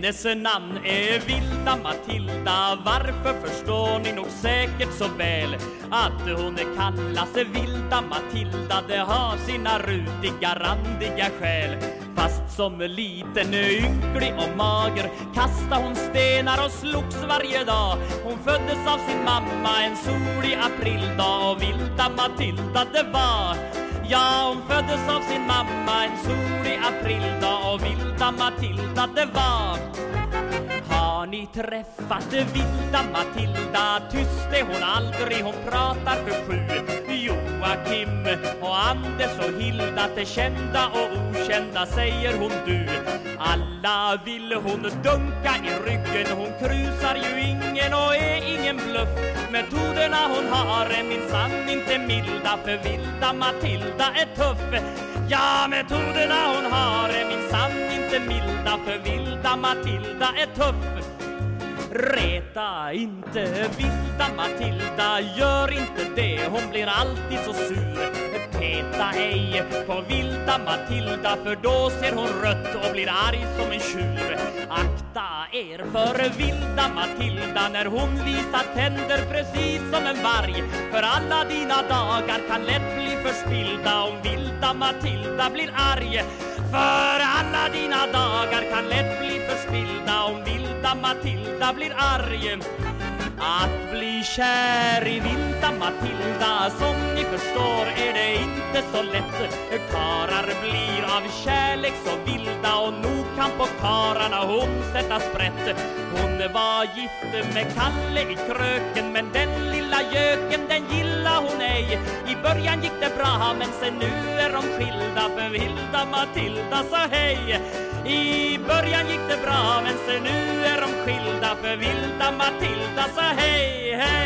Hennes namn är Vilda Matilda. Varför förstår ni nog säkert så väl Att hon kallas Vilda Matilda? Det har sina rutiga, randiga skäl Fast som liten, ynklig och mager Kastade hon stenar och slogs varje dag. Hon föddes av sin mamma en solig aprildag Och Vilda Matilda det var Ja, hon föddes av sin mamma en solig aprildag och vilda Matilda det var har ni träffat? Vilda Matilda? Tyst är hon aldrig, hon pratar för sju. Joakim och Anders och Hilda Till kända och okända säger hon du. Alla vill hon dunka i ryggen. Hon krusar ju ingen och är ingen bluff. Metoderna hon har är minsann inte milda För vilda Matilda är tuff. Ja, metoderna hon har är minsann inte milda För vilda Matilda är tuff. Reta inte vilda Matilda, gör inte det, hon blir alltid så sur. Peta ej på vilda Matilda, för då ser hon rött och blir arg som en tjur. Akta er för vilda Matilda när hon visar tänder precis som en varg. För alla dina dagar kan lätt bli förspillda om vilda Matilda blir arg. För alla dina dagar kan lätt bli vilda Matilda blir arg. Att bli kär i vilda Matilda Som ni förstår är det inte så lätt. Karar blir av kärlek så vilda Och nog kan på kararna hon sätta sprätt. Hon var gift med Kalle i kröken Men den lilla göken den gillar hon ej. I början gick det bra men sen nu är de skilda För vilda Matilda sa hej. I början gick det bra men sen nu skilda för vilda Matilda sa hej, hej.